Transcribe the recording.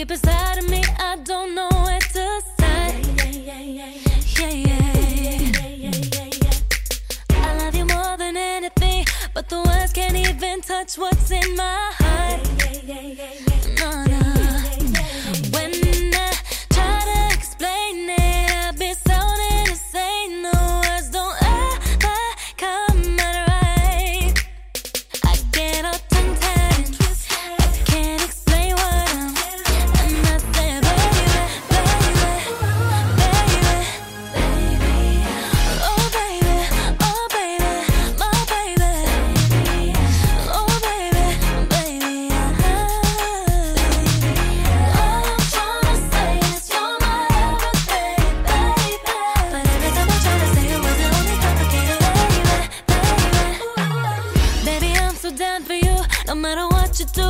deep inside of me, I don't know where to start. Yeah, yeah, yeah. yeah yeah yeah. I love you more than anything, but the words can't even touch what's in my heart. Yeah yeah yeah yeah. matter what you do.